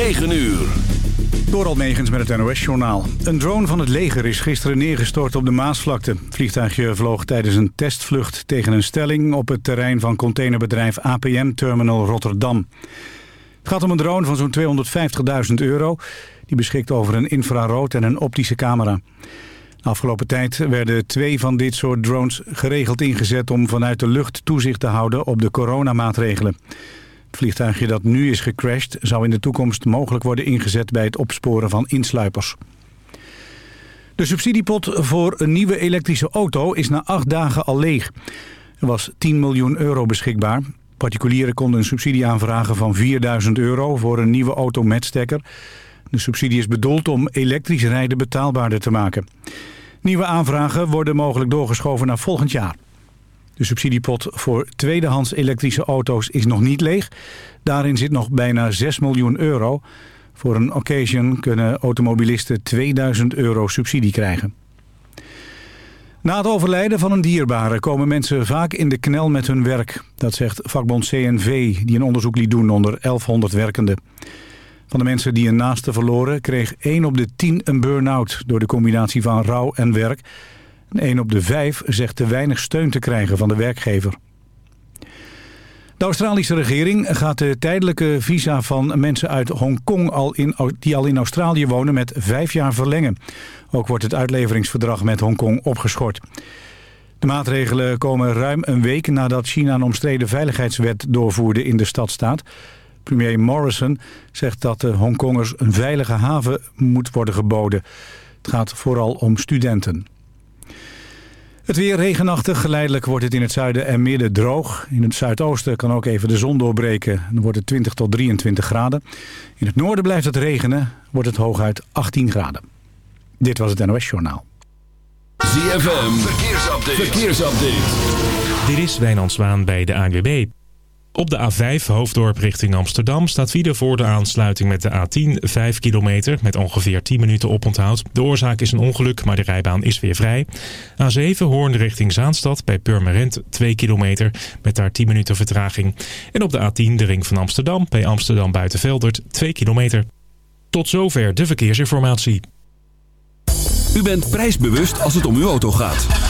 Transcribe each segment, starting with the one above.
9 uur. Door Megens met het NOS-journaal. Een drone van het leger is gisteren neergestort op de Maasvlakte. Het vliegtuigje vloog tijdens een testvlucht tegen een stelling... op het terrein van containerbedrijf APM Terminal Rotterdam. Het gaat om een drone van zo'n 250.000 euro. Die beschikt over een infrarood en een optische camera. De afgelopen tijd werden twee van dit soort drones geregeld ingezet... om vanuit de lucht toezicht te houden op de coronamaatregelen. Het vliegtuigje dat nu is gecrashed zou in de toekomst mogelijk worden ingezet bij het opsporen van insluipers. De subsidiepot voor een nieuwe elektrische auto is na acht dagen al leeg. Er was 10 miljoen euro beschikbaar. Particulieren konden een subsidie aanvragen van 4000 euro voor een nieuwe auto met stekker. De subsidie is bedoeld om elektrisch rijden betaalbaarder te maken. Nieuwe aanvragen worden mogelijk doorgeschoven naar volgend jaar. De subsidiepot voor tweedehands elektrische auto's is nog niet leeg. Daarin zit nog bijna 6 miljoen euro. Voor een occasion kunnen automobilisten 2000 euro subsidie krijgen. Na het overlijden van een dierbare komen mensen vaak in de knel met hun werk. Dat zegt vakbond CNV, die een onderzoek liet doen onder 1100 werkenden. Van de mensen die een naaste verloren kreeg 1 op de 10 een burn-out... door de combinatie van rouw en werk... En 1 op de 5 zegt te weinig steun te krijgen van de werkgever. De Australische regering gaat de tijdelijke visa van mensen uit Hongkong al in, die al in Australië wonen met vijf jaar verlengen. Ook wordt het uitleveringsverdrag met Hongkong opgeschort. De maatregelen komen ruim een week nadat China een omstreden veiligheidswet doorvoerde in de stadstaat. Premier Morrison zegt dat de Hongkongers een veilige haven moet worden geboden. Het gaat vooral om studenten. Het weer regenachtig. Geleidelijk wordt het in het zuiden en midden droog. In het zuidoosten kan ook even de zon doorbreken. Dan wordt het 20 tot 23 graden. In het noorden blijft het regenen. Wordt het hooguit 18 graden. Dit was het NOS Journaal. ZFM. Verkeersupdate. Verkeersupdate. Dit is Wijnand Zwaan bij de ANWB. Op de A5 Hoofddorp richting Amsterdam staat file voor de aansluiting met de A10 5 kilometer met ongeveer 10 minuten oponthoud. De oorzaak is een ongeluk, maar de rijbaan is weer vrij. A7 Hoorn richting Zaanstad bij Purmerend 2 kilometer met daar 10 minuten vertraging. En op de A10 de ring van Amsterdam bij Amsterdam Buitenveldert 2 kilometer. Tot zover de verkeersinformatie. U bent prijsbewust als het om uw auto gaat.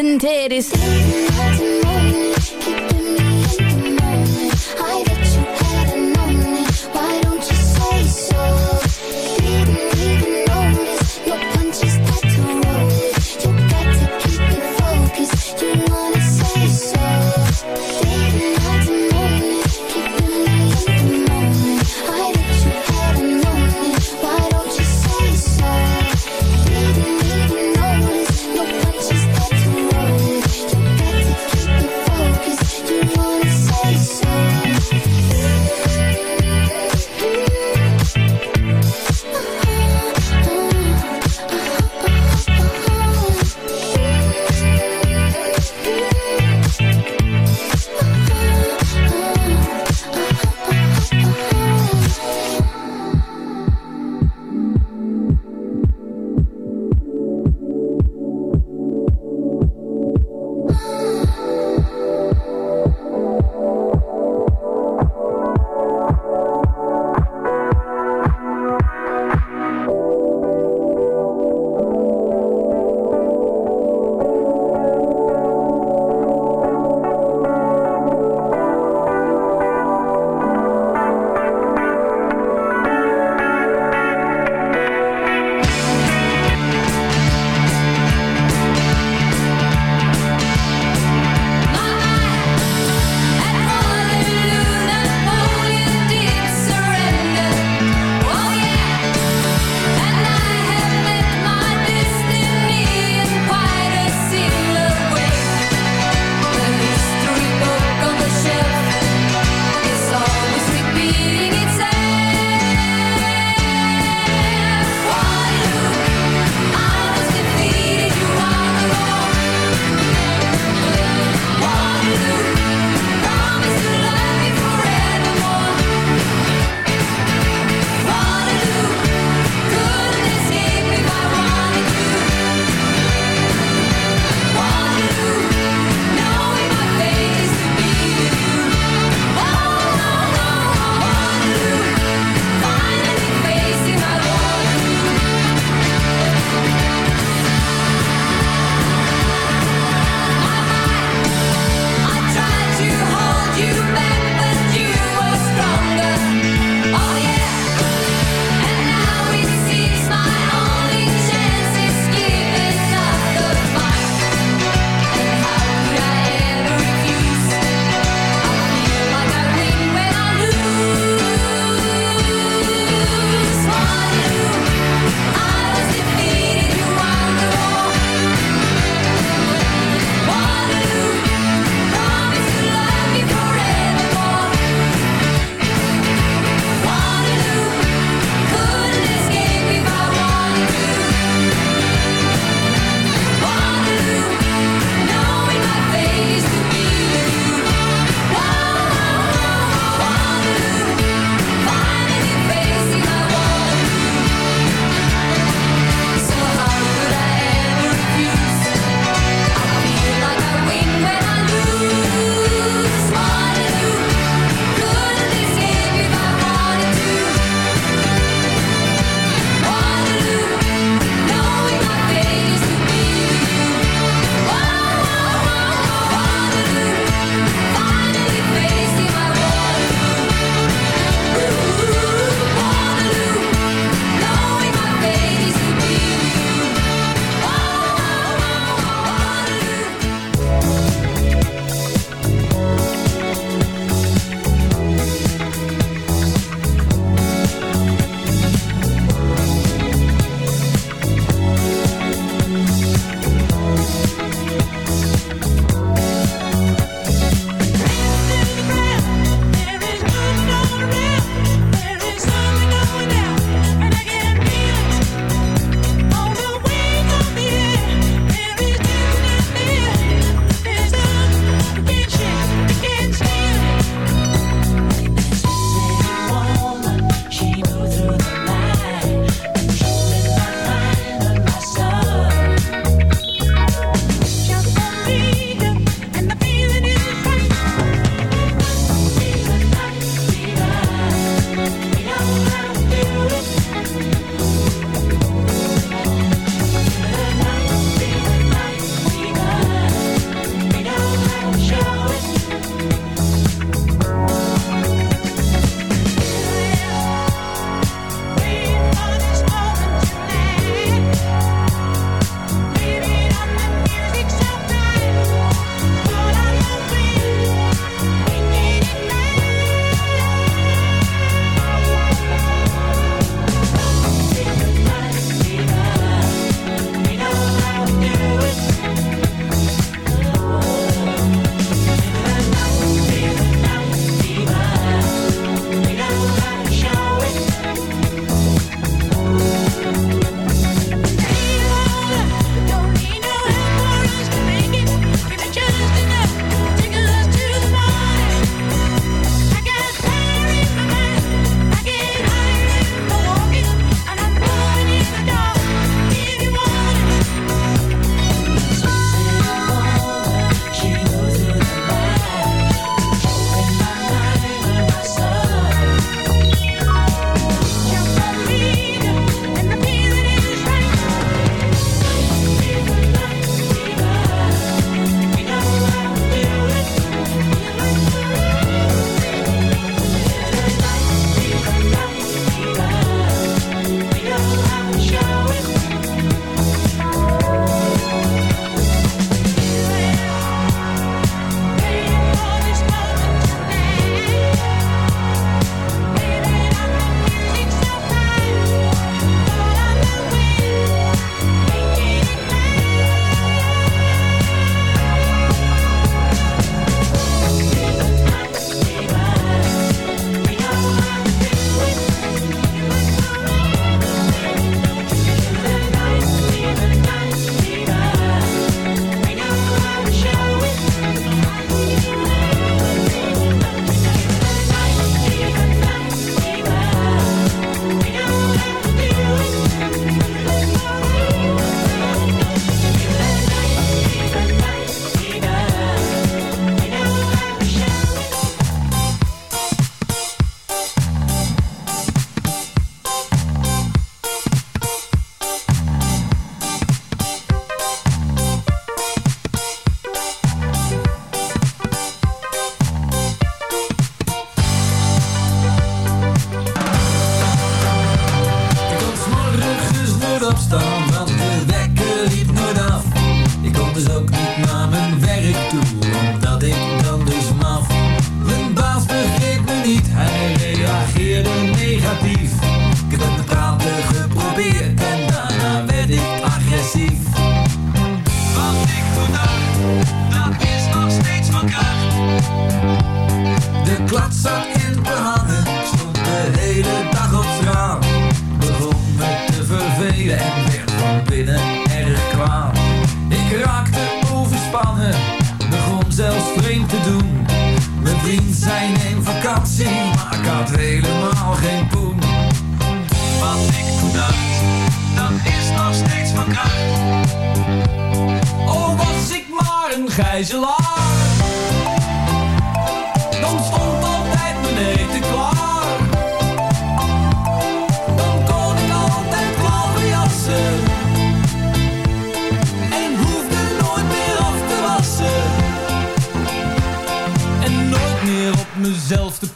and titties.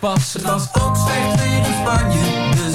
Passen. Het was ook slecht weer in Spanje, dus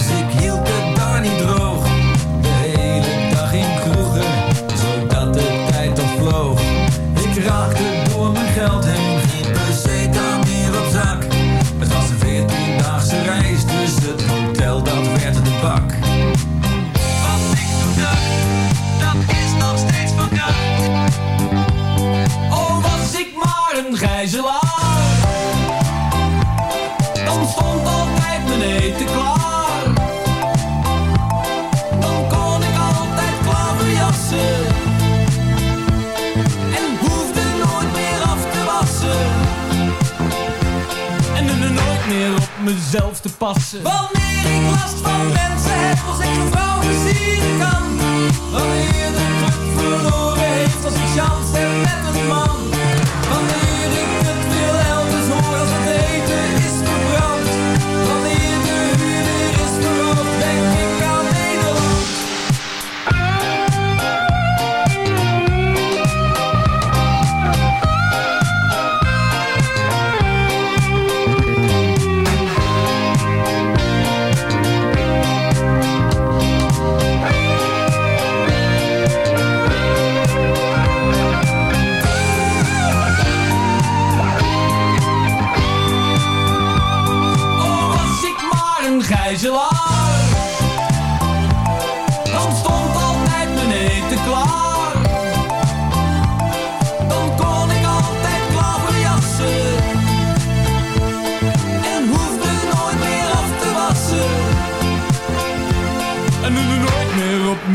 mezelf te passen. Wanneer ik last van mensen heb, als ik een vrouw versieren kan. Wanneer de club verloren heeft, als ik heb met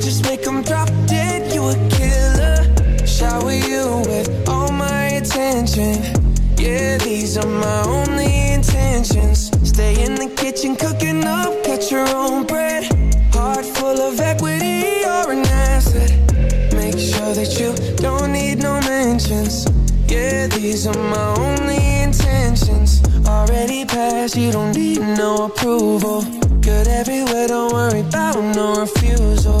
Gorgeous, make 'em drop dead, you a killer. Shower you with all my attention. Yeah, these are my only intentions. Stay in the kitchen, cooking up, cut your own bread. Heart full of equity, you're an asset. Make sure that you don't need no mentions. Yeah, these are my only intentions. Already passed, you don't need no approval. Good everywhere, don't worry about no refusal.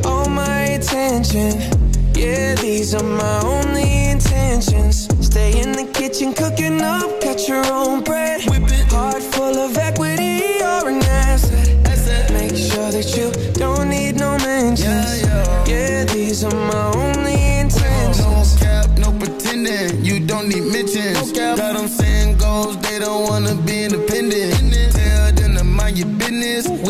attention. Yeah, these are my only intentions. Stay in the kitchen, cooking up, cut your own bread. Heart full of equity, you're an asset. Make sure that you don't need no mentions. Yeah, these are my only intentions. No cap, no pretending. You don't need mentions. Got them saying goals, they don't wanna be independent.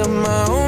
on my own.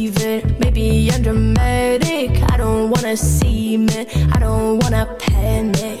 Maybe I'm dramatic. I don't wanna see it. I don't wanna panic.